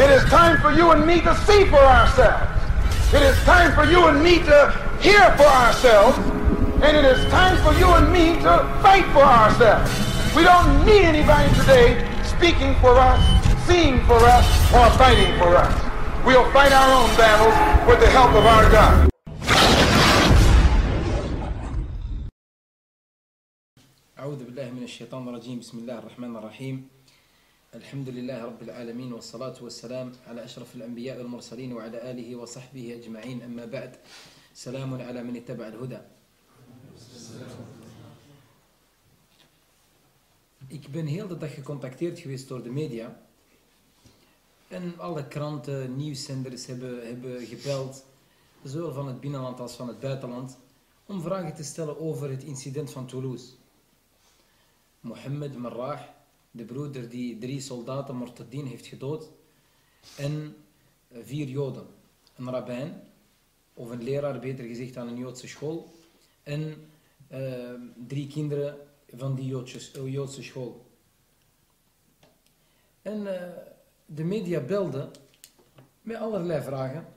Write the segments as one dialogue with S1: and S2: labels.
S1: It is time for you and me to see for ourselves. It is time for you and me to hear for ourselves. And it is time for you and me to fight for ourselves. We don't need anybody today speaking for us, seeing for us, or fighting for us. We'll fight our own battles with the help of our God.
S2: أعوذ بالله من الشيطان الرجيم بسم الله الرحمن الرحيم الحمد لله رب العالمين والصلاة والسلام على أشرف الأنبياء والمرسلين وعلى آله وصحبه أجمعين أما بعد سلام على من اتبع الهدى Ik ben heel de dag gecontacteerd geweest door de media. En alle kranten, nieuwszenders hebben, hebben gebeld, zowel van het binnenland als van het buitenland, om vragen te stellen over het incident van Toulouse. Mohammed Marrah, de broeder die drie soldaten Mortadin heeft gedood, en vier Joden. Een rabbijn, of een leraar beter gezegd aan een Joodse school, en uh, drie kinderen van die Joodse, Joodse school. En de media belden met allerlei vragen.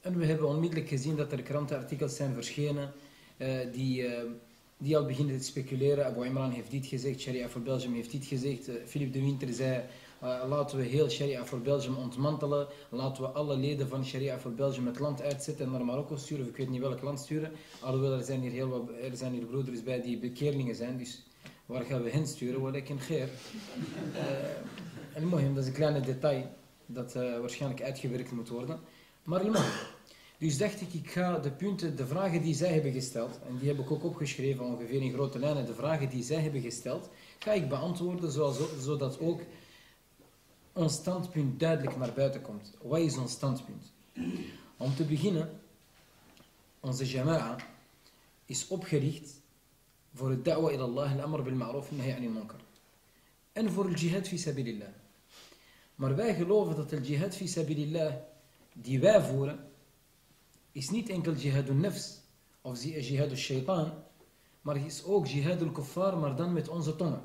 S2: En we hebben onmiddellijk gezien dat er krantenartikels zijn verschenen die die al beginnen te speculeren. Abu Imran heeft dit gezegd, Sharia voor Belgium heeft dit gezegd. Uh, Philip de Winter zei, uh, laten we heel Sharia voor Belgium ontmantelen. Laten we alle leden van Sharia voor Belgium het land uitzetten en naar Marokko sturen. Ik weet niet welk land sturen. Alhoewel, er zijn hier, heel wat, er zijn hier broeders bij die bekeerlingen zijn. Dus waar gaan we hen sturen? Wel, ik in Geer. Uh, dat is een kleine detail dat waarschijnlijk uitgewerkt moet worden. Maar mooi. Dus dacht ik, ik ga de punten, de vragen die zij hebben gesteld, en die heb ik ook opgeschreven ongeveer in grote lijnen, de vragen die zij hebben gesteld, ga ik beantwoorden zoals, zodat ook ons standpunt duidelijk naar buiten komt. Wat is ons standpunt? Om te beginnen, onze jama'a is opgericht voor het da'wa ila Allah, al-amr bil ma'ruf nahi anil munkar. En voor het jihad fi sabilillah. Maar wij geloven dat het jihad fi sabilillah die wij voeren, is niet enkel jihadun nafs of jihadul shaitan, maar is ook jihadul kuffar, maar dan met onze tongen.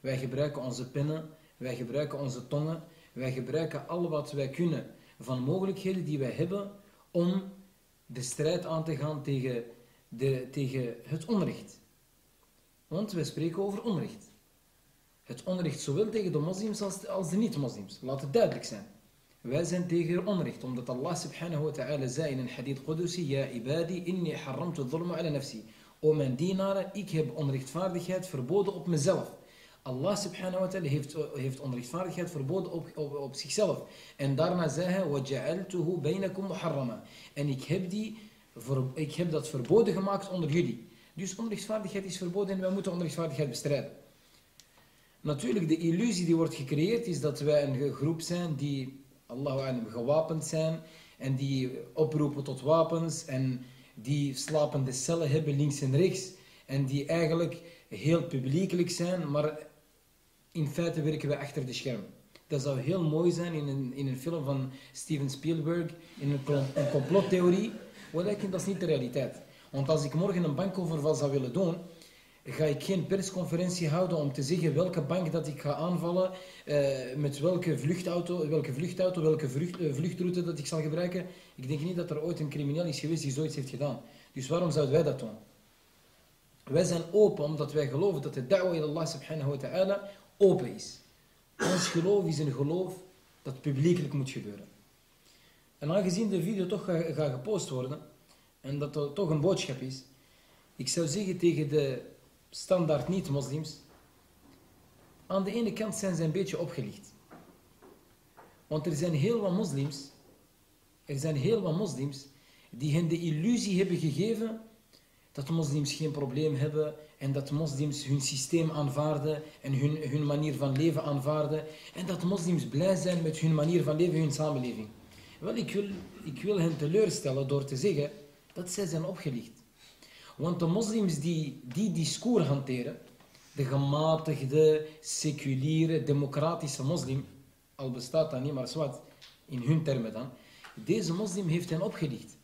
S2: Wij gebruiken onze pennen, wij gebruiken onze tongen, wij gebruiken al wat wij kunnen van mogelijkheden die wij hebben om de strijd aan te gaan tegen, de, tegen het onrecht. Want wij spreken over onrecht. Het onrecht zowel tegen de moslims als, als de niet-moslims. Laat het duidelijk zijn. Wij zijn tegen onrecht, omdat Allah subhanahu wa ta'ala zei in een hadith Qudusi, Ja ibadi, inni haramtu dhulma ala nafsi. O mijn dienaren, ik heb onrechtvaardigheid verboden op mezelf. Allah subhanahu wa ta'ala heeft, heeft onrechtvaardigheid verboden op, op, op zichzelf. En daarna zei hij, وَجَعَلْتُهُ بَيْنَكُمْ مُحَرَّمًا En ik heb, die, ik heb dat verboden gemaakt onder jullie. Dus onrechtvaardigheid is verboden en wij moeten onrechtvaardigheid bestrijden. Natuurlijk, de illusie die wordt gecreëerd is dat wij een groep zijn die Allahu alam, gewapend zijn en die oproepen tot wapens en die slapende cellen hebben links en rechts en die eigenlijk heel publiekelijk zijn, maar in feite werken we achter de schermen. Dat zou heel mooi zijn in een, in een film van Steven Spielberg, in een, een complottheorie, maar dat is niet de realiteit. Want als ik morgen een bankoverval zou willen doen, ga ik geen persconferentie houden om te zeggen welke bank dat ik ga aanvallen, uh, met welke vluchtauto, welke vluchtauto, welke vlucht, uh, vluchtroute dat ik zal gebruiken. Ik denk niet dat er ooit een crimineel is geweest die zoiets heeft gedaan. Dus waarom zouden wij dat doen? Wij zijn open omdat wij geloven dat de da'wa ila Allah subhanahu wa ta'ala open is. Ons geloof is een geloof dat publiekelijk moet gebeuren. En aangezien de video toch gaat ga gepost worden, en dat er toch een boodschap is, ik zou zeggen tegen de standaard niet-moslims, aan de ene kant zijn ze een beetje opgelicht. Want er zijn heel wat moslims, er zijn heel wat moslims die hen de illusie hebben gegeven dat moslims geen probleem hebben en dat moslims hun systeem aanvaarden en hun, hun manier van leven aanvaarden en dat moslims blij zijn met hun manier van leven, hun samenleving. Wel, ik wil, ik wil hen teleurstellen door te zeggen dat zij zijn opgelicht. Want de moslims die die discours hanteren, de gematigde, seculiere, democratische moslim, al bestaat dat niet, maar zwart, in hun termen dan, deze moslim heeft hen opgelicht.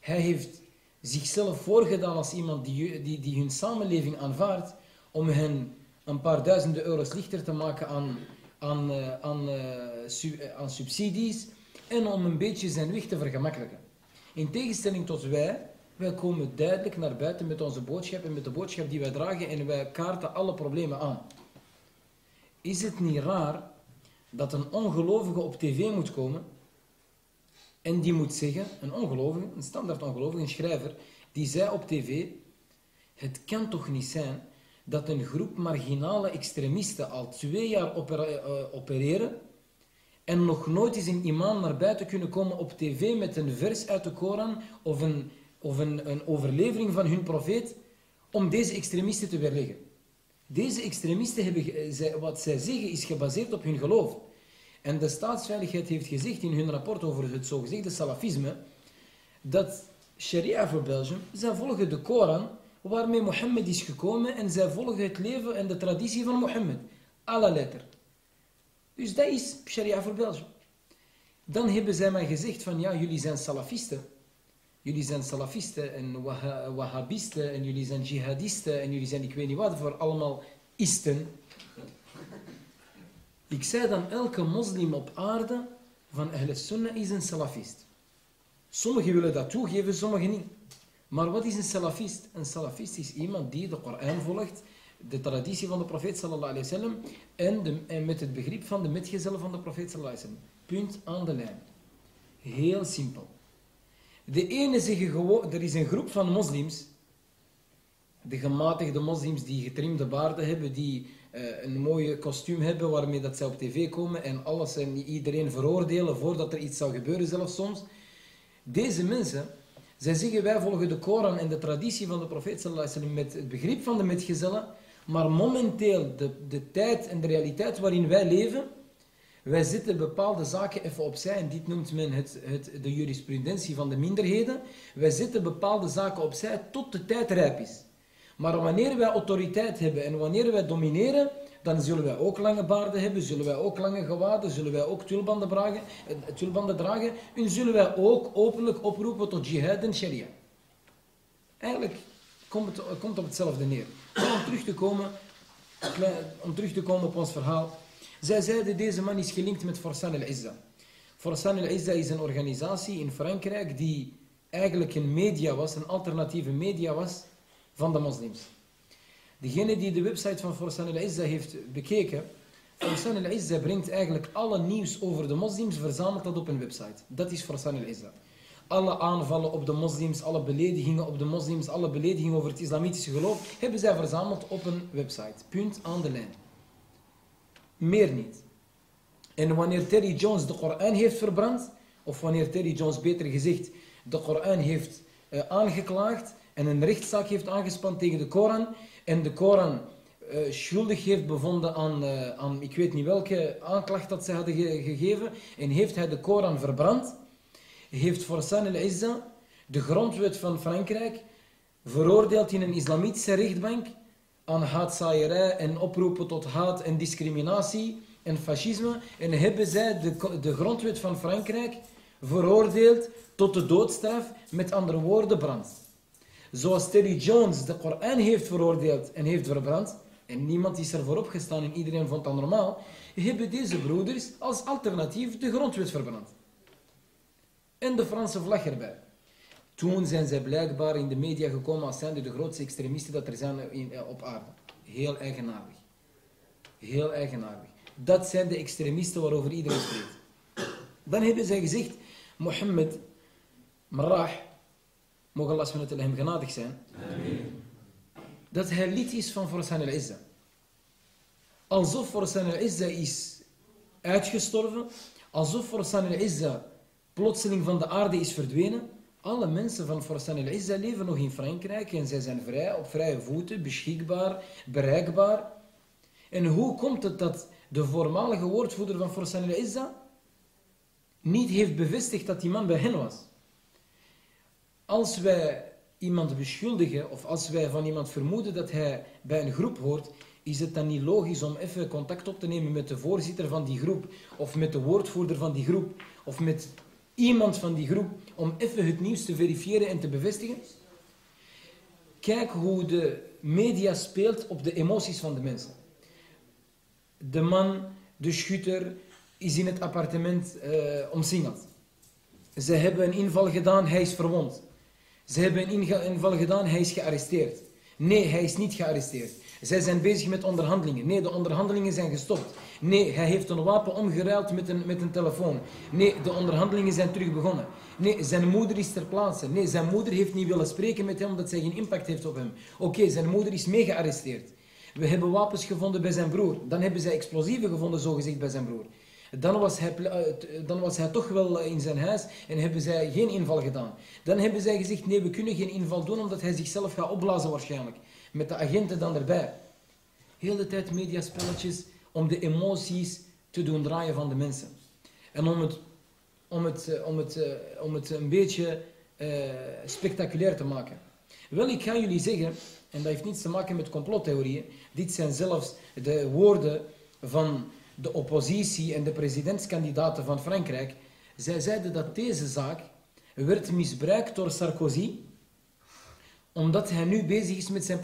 S2: Hij heeft zichzelf voorgedaan als iemand die, die, die hun samenleving aanvaardt, om hen een paar duizenden euro's lichter te maken aan aan, eh, aan, eh, eh, aan subsidies en om een beetje zijn weg te vergemakkelijken. In tegenstelling tot wij, wij komen duidelijk naar buiten met onze boodschap en met de boodschap die wij dragen en wij kaarten alle problemen aan. Is het niet raar dat een ongelovige op tv moet komen en die moet zeggen, een ongelovige, een standaard ongelovige, een schrijver, die zei op tv, het kan toch niet zijn dat een groep marginale extremisten al twee jaar eh, opereren en nog nooit is een imam naar buiten kunnen komen op tv met een vers uit de Koran of een, of een, een overlevering van hun profeet om deze extremisten te weerleggen. Deze extremisten hebben, eh, wat zij zeggen is gebaseerd op hun geloof. En de staatsveiligheid heeft gezegd in hun rapport over het zogezegde salafisme, dat Sharia voor Belgium, zij volgen de Koran waarmee Mohammed is gekomen en zij volgen het leven en de traditie van Mohammed. Alle letter. Dus dat is Sharia voor Belgium. Dan hebben zij mij gezegd van ja, jullie zijn salafisten. Jullie zijn salafisten en wahhabisten en jullie zijn jihadisten en jullie zijn ik weet niet wat voor allemaal isten. Ik zei dan, elke moslim op aarde van Ahl Sunnah is een salafist. Sommigen willen dat toegeven, sommigen niet. Maar wat is een salafist? Een salafist is iemand die de Koran volgt, de traditie van de profeet sallallahu alaihi wasallam en, en met het begrip van de metgezellen van de profeet sallallahu alaihi wasallam. Punt aan de lijn. Heel simpel. De ene zeggen gewoon, er is een groep van moslims, de gematigde moslims die getrimde baarden hebben, die eh, een mooie kostuum hebben waarmee dat zij op tv komen en alles en iedereen veroordelen voordat er iets zou gebeuren zelfs soms. Deze mensen, zij zeggen wij volgen de Koran en de traditie van de profeet sallallahu alaihi met het begrip van de metgezellen, maar momenteel de, de tijd en de realiteit waarin wij leven, wij zetten bepaalde zaken even opzij en dit noemt men het, het, de jurisprudentie van de minderheden. Wij zetten bepaalde zaken opzij tot de tijd rijp is. Maar wanneer wij autoriteit hebben en wanneer wij domineren, dan zullen wij ook lange baarden hebben, zullen wij ook lange gewaden, zullen wij ook tulbanden dragen, eh, tulbanden dragen en zullen wij ook openlijk oproepen tot jihad en sharia. Eigenlijk komt het, komt op hetzelfde neer. Om terug te komen, om terug te komen op ons verhaal. Zij zeiden, deze man is gelinkt met Forsan el-Izza. Forsan el-Izza is een organisatie in Frankrijk die eigenlijk een media was, een alternatieve media was van de moslims. Degene die de website van Forsan el-Izza heeft bekeken, Forsan el-Izza brengt eigenlijk alle nieuws over de moslims, verzamelt dat op een website. Dat is Forsan el-Izza. Alle aanvallen op de moslims, alle beledigingen op de moslims, alle beledigingen over het islamitische geloof, hebben zij verzameld op een website. Punt aan de lijn. Meer niet. En wanneer Terry Jones de Koran heeft verbrand, of wanneer Terry Jones beter gezegd de Koran heeft eh, aangeklaagd en een rechtszaak heeft aangespannen tegen de Koran en de Koran eh, schuldig heeft bevonden aan, eh, aan ik weet niet welke aanklacht dat ze hadden ge- gegeven en heeft hij de Koran verbrand, heeft Forsan el-Izza de grondwet van Frankrijk veroordeeld in een islamitische rechtbank aan haatzaaierij en oproepen tot haat en discriminatie en fascisme. En hebben zij de, de grondwet van Frankrijk veroordeeld tot de doodstraf, met andere woorden brand. Zoals Terry Jones de Koran heeft veroordeeld en heeft verbrand, en niemand is ervoor opgestaan en iedereen vond dat normaal, hebben deze broeders als alternatief de grondwet verbrand. En de Franse vlag erbij. Toen zijn zij blijkbaar in de media gekomen als zijnde de grootste extremisten dat er zijn in, eh, op aarde. Heel eigenaardig. Heel eigenaardig. Dat zijn de extremisten waarover iedereen spreekt. Dan hebben zij gezegd, Mohammed, Marah, mogen Allah subhanahu hem genadig zijn, dat hij lid is van Forsan al-Izza. Alsof Forsan al-Izza is uitgestorven, alsof Forsan al-Izza plotseling van de aarde is verdwenen. Alle mensen van Forsan al-Izza leven nog in Frankrijk en zij zijn vrij, op vrije voeten, beschikbaar, bereikbaar. En hoe komt het dat de voormalige woordvoerder van Forsan al-Izza niet heeft bevestigd dat die man bij hen was? Als wij iemand beschuldigen of als wij van iemand vermoeden dat hij bij een groep hoort, is het dan niet logisch om even contact op te nemen met de voorzitter van die groep of met de woordvoerder van die groep of met iemand van die groep om even het nieuws te verifiëren en te bevestigen? Kijk hoe de media speelt op de emoties van de mensen. De man de schutter is in het appartement uh, omsingeld. Ze hebben een inval gedaan, hij is verwond. Ze hebben een inval gedaan, hij is gearresteerd. Nee, hij is niet gearresteerd. Zij zijn bezig met onderhandelingen. Nee, de onderhandelingen zijn gestopt. Nee, hij heeft een wapen omgeruild met een, met een telefoon. Nee, de onderhandelingen zijn terug begonnen. Nee, zijn moeder is ter plaatse. Nee, zijn moeder heeft niet willen spreken met hem omdat zij geen impact heeft op hem. Oké, zijn moeder is mee gearresteerd. We hebben wapens gevonden bij zijn broer. Dan hebben zij explosieven gevonden, zogezegd, bij zijn broer. Dan was, hij, eh, dan was hij toch wel in zijn huis en hebben zij geen inval gedaan. Dan hebben zij gezegd, nee, we kunnen geen inval doen omdat hij zichzelf gaat opblazen waarschijnlijk. Met de agenten dan erbij. Heel de tijd mediaspelletjes om de emoties te doen draaien van de mensen. En om het, om het, eh, om het, eh, om het een beetje spectaculair te maken. Wel, ik ga jullie zeggen, en dat heeft niets te maken met complottheorieën, dit zijn zelfs de woorden van de oppositie en de presidentskandidaten van Frankrijk, zij zeiden dat deze zaak werd misbruikt door Sarkozy, omdat hij nu bezig is met zijn,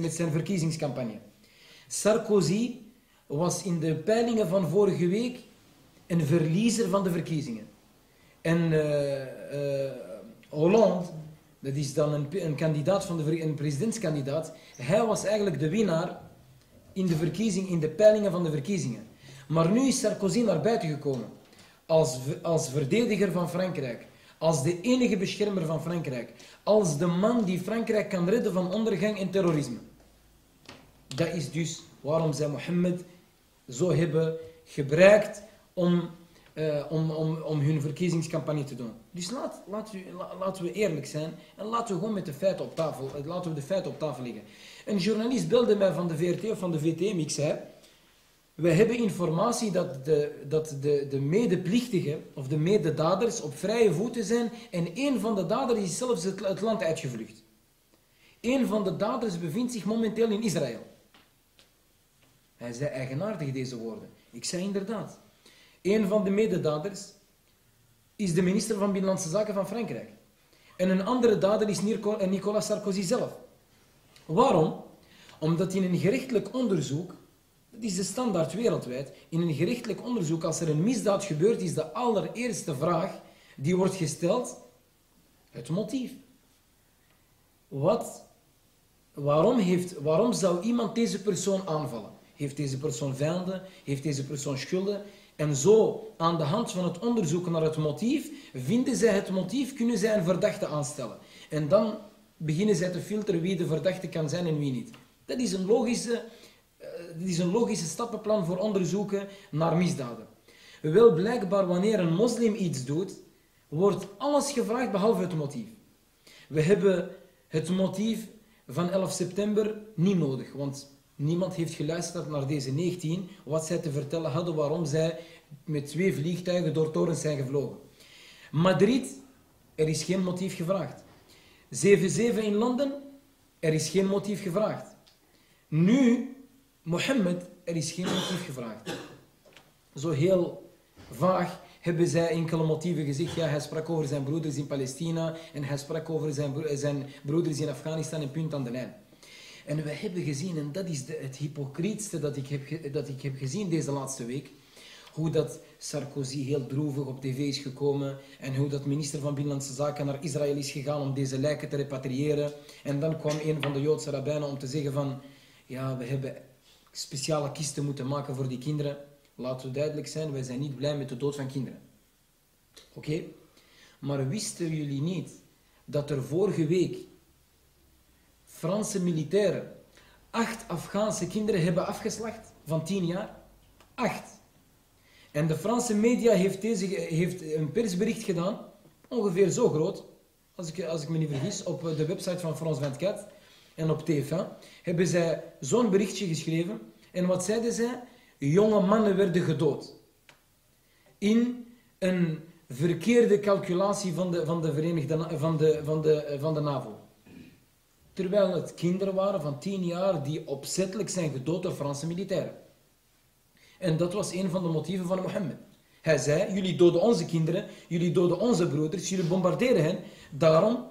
S2: met zijn verkiezingscampagne. Sarkozy was in de peilingen van vorige week een verliezer van de verkiezingen. En uh, uh, Hollande, dat is dan een, een kandidaat van de presidentskandidaat, hij was eigenlijk de winnaar in de verkiezing, in de peilingen van de verkiezingen. Maar nu is Sarkozy naar buiten gekomen. Als, als verdediger van Frankrijk. Als de enige beschermer van Frankrijk. Als de man die Frankrijk kan redden van ondergang en terrorisme. Dat is dus waarom zij Mohammed zo hebben gebruikt om, uh, om, om, om hun verkiezingscampagne te doen. Dus laat, laat u, laten we eerlijk zijn en laten we gewoon met de feiten op tafel, eh, laten we de feiten op tafel leggen. Een journalist belde mij van de VRT of van de VTM, ik zei... We hebben informatie dat de, dat de, de medeplichtigen of de mededaders op vrije voeten zijn en een van de daders is zelfs het, land uitgevlucht. Een van de daders bevindt zich momenteel in Israël. Hij zei eigenaardig deze woorden. Ik zei inderdaad. Een van de mededaders is de minister van Binnenlandse Zaken van Frankrijk. En een andere dader is Nicolas Sarkozy zelf. Waarom? Omdat in een gerechtelijk onderzoek dat is de standaard wereldwijd. In een gerechtelijk onderzoek, als er een misdaad gebeurt, is de allereerste vraag die wordt gesteld het motief. Wat, waarom, heeft, waarom zou iemand deze persoon aanvallen? Heeft deze persoon vijanden? Heeft deze persoon schulden? En zo, aan de hand van het onderzoek naar het motief, vinden zij het motief, kunnen zij een verdachte aanstellen. En dan beginnen zij te filteren wie de verdachte kan zijn en wie niet. Dat is een logische dit is een logische stappenplan voor onderzoeken naar misdaden. Wel blijkbaar wanneer een moslim iets doet, wordt alles gevraagd behalve het motief. We hebben het motief van 11 september niet nodig, want niemand heeft geluisterd naar deze 19, wat zij te vertellen hadden waarom zij met twee vliegtuigen door torens zijn gevlogen. Madrid, er is geen motief gevraagd. 7-7 in Londen, er is geen motief gevraagd. Nu Mohammed, er is geen motief gevraagd. Zo heel vaag hebben zij enkele motieven gezegd. Ja, hij sprak over zijn broeders in Palestina en hij sprak over zijn, zijn broeders in Afghanistan en punt aan de lijn. En we hebben gezien, en dat is de, het hypocrietste dat ik, heb, dat ik heb gezien deze laatste week, hoe dat Sarkozy heel droevig op tv is gekomen en hoe dat minister van Binnenlandse Zaken naar Israël is gegaan om deze lijken te repatriëren. En dan kwam een van de Joodse rabbijnen om te zeggen van, ja, we hebben speciale kisten moeten maken voor die kinderen. Laten we duidelijk zijn, wij zijn niet blij met de dood van kinderen. Oké? Maar wisten jullie niet dat er vorige week Franse militairen acht Afghaanse kinderen hebben afgeslacht van tien jaar? Acht. En de Franse media heeft, deze, heeft een persbericht gedaan, ongeveer zo groot, als ik, als ik me niet vergis, op de website van France 24 en op TV hebben zij zo'n berichtje geschreven. En wat zeiden zij? Jonge mannen werden gedood. In een verkeerde calculatie van de, van de, Verenigde, van de, van de, van de NAVO. Terwijl het kinderen waren van tien jaar die opzettelijk zijn gedood door Franse militairen. En dat was een van de motieven van Mohammed. Hij zei, jullie doden onze kinderen, jullie doden onze broeders, jullie bombarderen hen. Daarom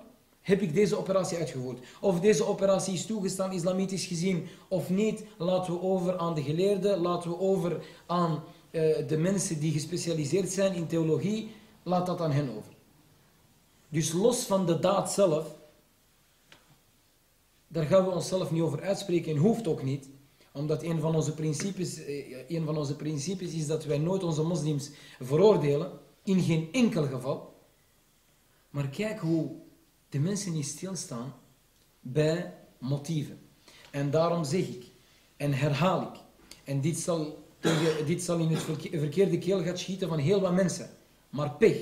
S2: heb ik deze operatie uitgevoerd. Of deze operatie is toegestaan islamitisch gezien of niet, laten we over aan de geleerden, laten we over aan eh, de mensen die gespecialiseerd zijn in theologie, laat dat aan hen over. Dus los van de daad zelf, daar gaan we onszelf niet over uitspreken en hoeft ook niet. Omdat een van onze principes, eh, een van onze principes is dat wij nooit onze moslims veroordelen. In geen enkel geval. Maar kijk hoe de mensen niet stilstaan bij motieven. En daarom zeg ik, en herhaal ik, en dit zal, tegen, dit zal in het verkeerde keelgat schieten van heel wat mensen. Maar pech.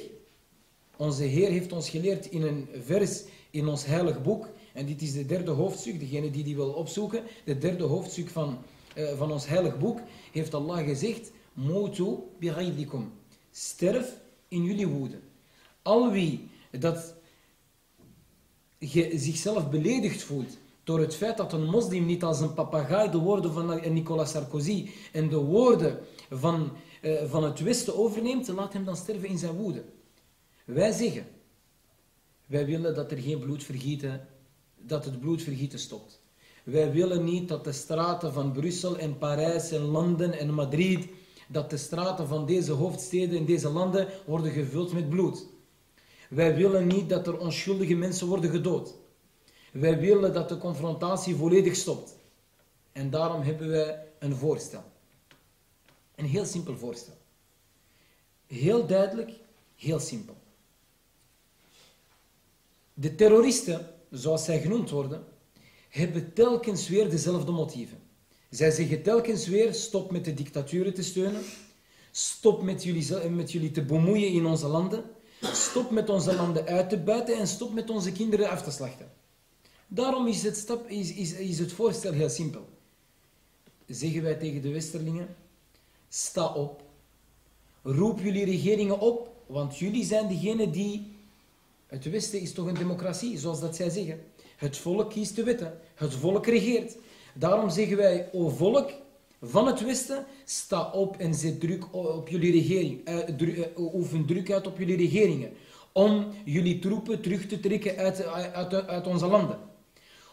S2: Onze Heer heeft ons geleerd in een vers in ons heilig boek, en dit is de derde hoofdstuk, degene die die wil opzoeken, de derde hoofdstuk van, uh, van ons heilig boek, heeft Allah gezegd, Motu bighaydikum. Sterf in jullie woede. Al wie dat zichzelf beledigd voelt door het feit dat een moslim niet als een papegaai de woorden van Nicolas Sarkozy en de woorden van, uh, van het Westen overneemt, laat hem dan sterven in zijn woede. Wij zeggen, wij willen dat er geen bloedvergieten, dat het bloedvergieten stopt. Wij willen niet dat de straten van Brussel en Parijs en Londen en Madrid, dat de straten van deze hoofdsteden en deze landen worden gevuld met bloed. Wij willen niet dat er onschuldige mensen worden gedood. Wij willen dat de confrontatie volledig stopt. En daarom hebben wij een voorstel. Een heel simpel voorstel. Heel duidelijk, heel simpel. De terroristen, zoals zij genoemd worden, hebben telkens weer dezelfde motieven. Zij zeggen telkens weer, stop met de dictaturen te steunen, stop met jullie, met jullie te bemoeien in onze landen, stop met onze landen uit te buiten en stop met onze kinderen af te slachten. Daarom is het, stap, is, is, het voorstel heel simpel. Zeggen wij tegen de Westerlingen, sta op, roep jullie regeringen op, want jullie zijn degene die het Westen is toch een democratie, zoals dat zij zeggen. Het volk kiest de wetten. Het volk regeert. Daarom zeggen wij, o volk van het Westen, sta op en zet druk op jullie regering. Uh, dru oefen druk uit op jullie regeringen. Om jullie troepen terug te trekken uit, uit, uit onze landen.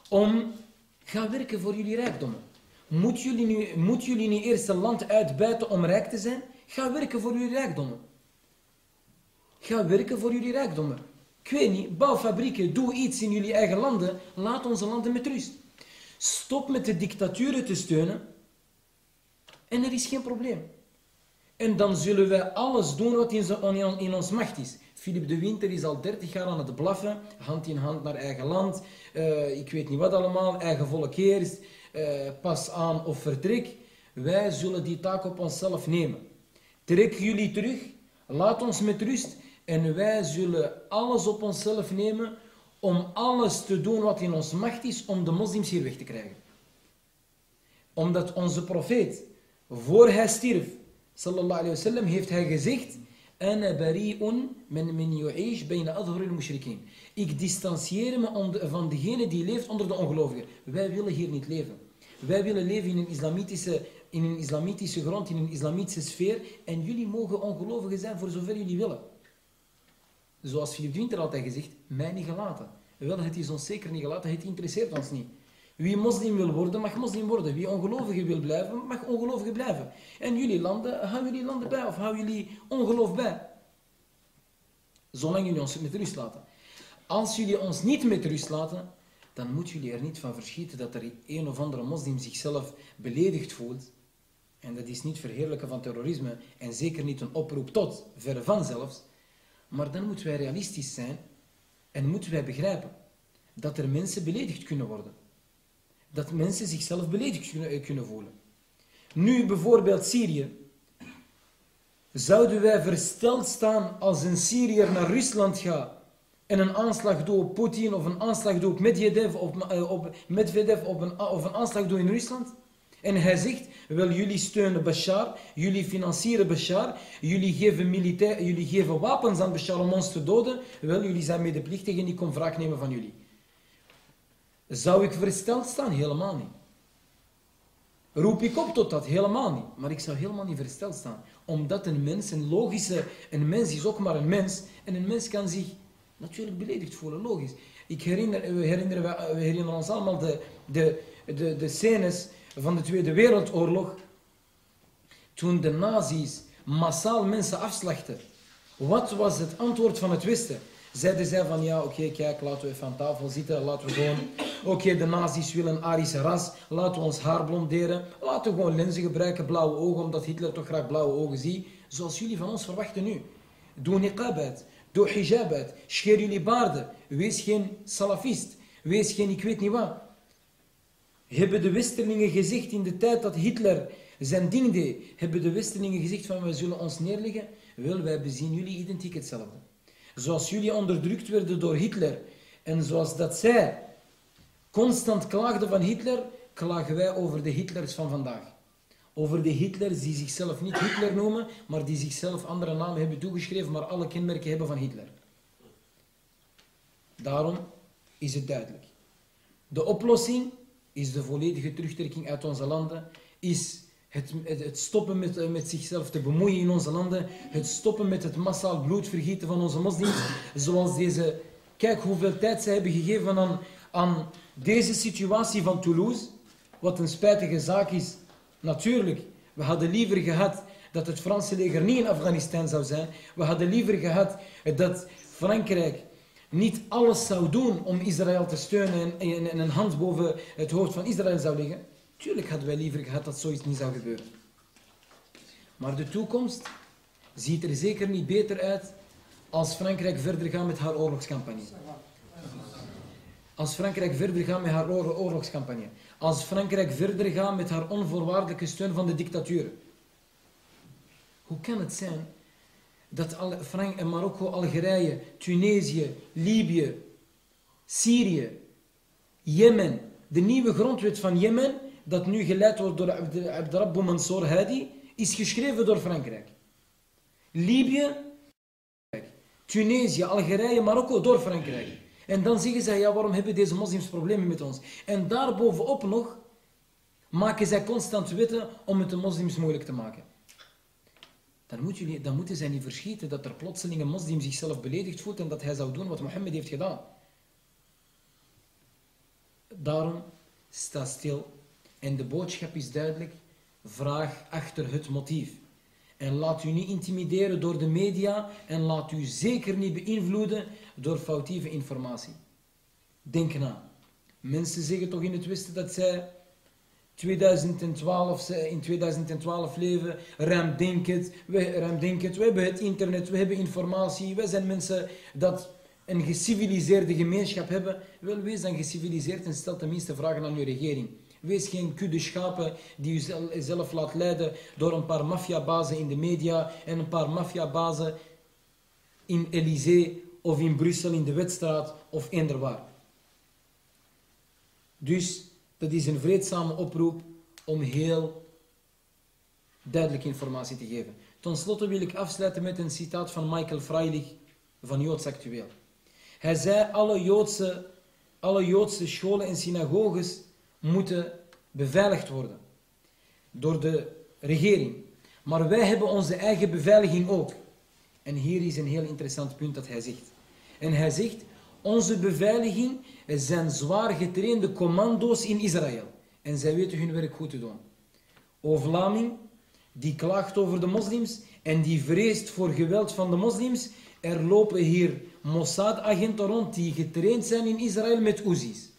S2: Om, ga werken voor jullie rijkdommen. Moet jullie, nu, moet jullie niet eerst een land uitbuiten om rijk te zijn? Ga werken voor jullie rijkdommen. Ga werken voor jullie rijkdommen. Ik weet niet, bouw fabrieken, doe iets in jullie eigen landen, laat onze landen met rust. Stop met de dictaturen te steunen en er is geen probleem. En dan zullen wij alles doen wat in, ons macht is. Philip de Winter is al 30 jaar aan het blaffen, hand in hand naar eigen land, uh, ik weet niet wat allemaal, eigen volk eerst, uh, pas aan of vertrek. Wij zullen die taak op onszelf nemen. Trek jullie terug, laat ons met rust en wij zullen alles op onszelf nemen om alles te doen wat in ons macht is om de moslims hier weg te krijgen. Omdat onze profeet, voor hij stierf, sallallahu alayhi wasallam, heeft hij gezegd, Ana bari'un min min yu'ish bayna adhhur al-mushrikeen. Ik distancieer me van degene die leeft onder de ongelovigen. Wij willen hier niet leven. Wij willen leven in een islamitische, in een islamitische grond, in een islamitische sfeer. En jullie mogen ongelovigen zijn voor zover jullie willen. Zoals Philip Winter altijd gezegd, mij niet gelaten. Wel, het is ons zeker niet gelaten, het interesseert ons niet. Wie moslim wil worden, mag moslim worden. Wie ongelovige wil blijven, mag ongelovige blijven. En jullie landen, hou jullie landen bij of hou jullie ongeloof bij. Zolang jullie ons met rust laten. Als jullie ons niet met rust laten, dan moeten jullie er niet van verschieten dat er een of andere moslim zichzelf beledigd voelt. En dat is niet verheerlijken van terrorisme en zeker niet een oproep tot, verre van zelfs. Maar dan moeten wij realistisch zijn en moeten wij begrijpen dat er mensen beledigd kunnen worden. Dat mensen zichzelf beledigd kunnen, kunnen voelen. Nu bijvoorbeeld Syrië. Zouden wij versteld staan als een Syriër naar Rusland gaat en een aanslag doet op Poetin of een aanslag doet op Medvedev, op, eh, op, Medvedev op een, of een aanslag doet in Rusland? En hij zegt, wel jullie steunen Bashar, jullie financieren Bashar, jullie geven, militair, jullie geven wapens aan Bashar om ons te doden, wel jullie zijn medeplichtig en ik kom wraak nemen van jullie. Zou ik versteld staan? Helemaal niet. Roep ik op tot dat? Helemaal niet. Maar ik zou helemaal niet versteld staan. Omdat een mens, een logische, een mens is ook maar een mens. En een mens kan zich natuurlijk beledigd voelen, logisch. Ik herinner, we, herinneren, ons allemaal de, de, de, de scènes van de Tweede Wereldoorlog, toen de nazi's massaal mensen afslachten. Wat was het antwoord van het Westen? Zeiden zij van ja, oké, kijk, laten we even aan tafel zitten, laten we gewoon... Oké, de nazi's willen een Arische ras, laten we ons haar blonderen, laten we gewoon lenzen gebruiken, blauwe ogen, omdat Hitler toch graag blauwe ogen ziet. Zoals jullie van ons verwachten nu. Doe niqab uit, doe hijab uit, scheer jullie baarden, wees geen salafist, wees geen ik weet niet wat. Hebben de Westerlingen gezegd in de tijd dat Hitler zijn ding deed, hebben de Westerlingen gezegd van wij zullen ons neerleggen? Wel, wij bezien jullie identiek hetzelfde. Zoals jullie onderdrukt werden door Hitler en zoals dat zij constant klaagden van Hitler, klagen wij over de Hitlers van vandaag. Over de Hitlers die zichzelf niet Hitler noemen, maar die zichzelf andere namen hebben toegeschreven, maar alle kenmerken hebben van Hitler. Daarom is het duidelijk. De oplossing is de volledige terugtrekking uit onze landen, is het, het, stoppen met, eh, met zichzelf te bemoeien in onze landen, het stoppen met het massaal bloedvergieten van onze moslims, zoals deze, kijk hoeveel tijd zij hebben gegeven aan, aan deze situatie van Toulouse, wat een spijtige zaak is. Natuurlijk, we hadden liever gehad dat het Franse leger niet in Afghanistan zou zijn. We hadden liever gehad dat Frankrijk niet alles zou doen om Israël te steunen en, een hand boven het hoofd van Israël zou liggen. Tuurlijk hadden wij liever gehad dat zoiets niet zou gebeuren. Maar de toekomst ziet er zeker niet beter uit als Frankrijk verder gaat met haar oorlogscampagne. Als Frankrijk verder gaat met haar oorlogscampagne. Als Frankrijk verder gaat met haar onvoorwaardelijke steun van de dictatuur. Hoe kan het zijn dat Frank en Marokko, Algerije, Tunesië, Libië, Syrië, Jemen, de nieuwe grondwet van Jemen, dat nu geleid wordt door Abdrabbu Mansour Hadi, is geschreven door Frankrijk. Libië, Tunesië, Algerije, Marokko door Frankrijk. En dan zeggen zij, ja waarom hebben deze moslims problemen met ons? En daarbovenop nog maken zij constant wetten om het de moslims moeilijk te maken. Dan, dan moeten zij niet verschieten dat er plotseling een moslim zichzelf beledigd voelt en dat hij zou doen wat Mohammed heeft gedaan. Daarom, sta stil. En de boodschap is duidelijk. Vraag achter het motief. En laat u niet intimideren door de media en laat u zeker niet beïnvloeden door foutieve informatie. Denk na. Mensen zeggen toch in het Westen dat zij 2012, in 2012 leven, ruimdenkend, we, ruimdenkend, we hebben het internet, we hebben informatie, wij zijn mensen dat een geciviliseerde gemeenschap hebben. Wel, wees dan geciviliseerd en stel tenminste vragen aan uw regering. Wees geen kudde schapen die u zelf laat leiden door een paar maffiabazen in de media en een paar maffiabazen in Elysée of in Brussel in de Wetstraat of eender waar. Dus dat is een vreedzame oproep om heel duidelijke informatie te geven. Ten slotte wil ik afsluiten met een citaat van Michael Freilich van Joods Actueel. Hij zei, alle Joodse, alle Joodse scholen en synagoges moeten beveiligd worden door de regering. Maar wij hebben onze eigen beveiliging ook. En hier is een heel interessant punt dat hij zegt. En hij zegt, onze beveiliging zijn zwaar getrainde commando's in Israël. En zij weten hun werk goed te doen. Ovlaming, die klaagt over de moslims en die vreest voor geweld van de moslims. Er lopen hier Mossad-agenten rond die getraind zijn in Israël met Uzis.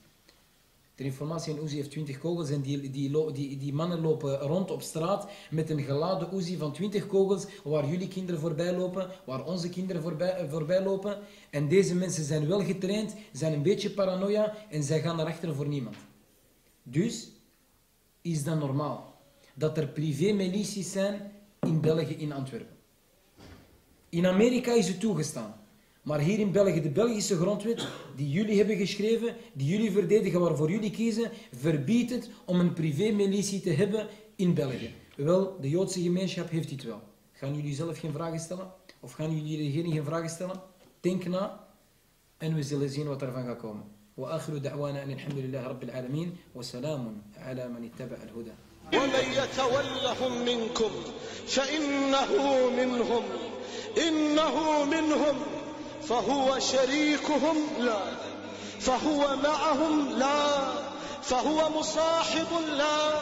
S2: De informatie in Uzi heeft 20 kogels en die, die, die, mannen lopen rond op straat met een geladen Uzi van 20 kogels waar jullie kinderen voorbij lopen, waar onze kinderen voorbij, voorbij lopen. En deze mensen zijn wel getraind, zijn een beetje paranoia en zij gaan naar achteren voor niemand. Dus is dat normaal dat er privé-milities zijn in België, in Antwerpen. In Amerika is het toegestaan. Maar hier in België, de Belgische grondwet, die jullie hebben geschreven, die jullie verdedigen, waarvoor jullie kiezen, verbiedt het om een privé-militie te hebben in België. Wel, de Joodse gemeenschap heeft dit wel. Gaan jullie zelf geen vragen stellen? Of gaan jullie de regering geen vragen stellen? Denk na en we zullen zien wat ervan gaat komen. وآخر دعوانا أن الحمد لله رب العالمين وسلام على من اتبع الهدى
S3: ومن يتولهم منكم فإنه منهم إنه منهم فهو شريكهم لا فهو معهم لا فهو مصاحب لا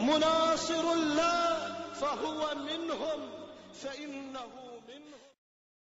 S3: مناصر لا فهو منهم فإنه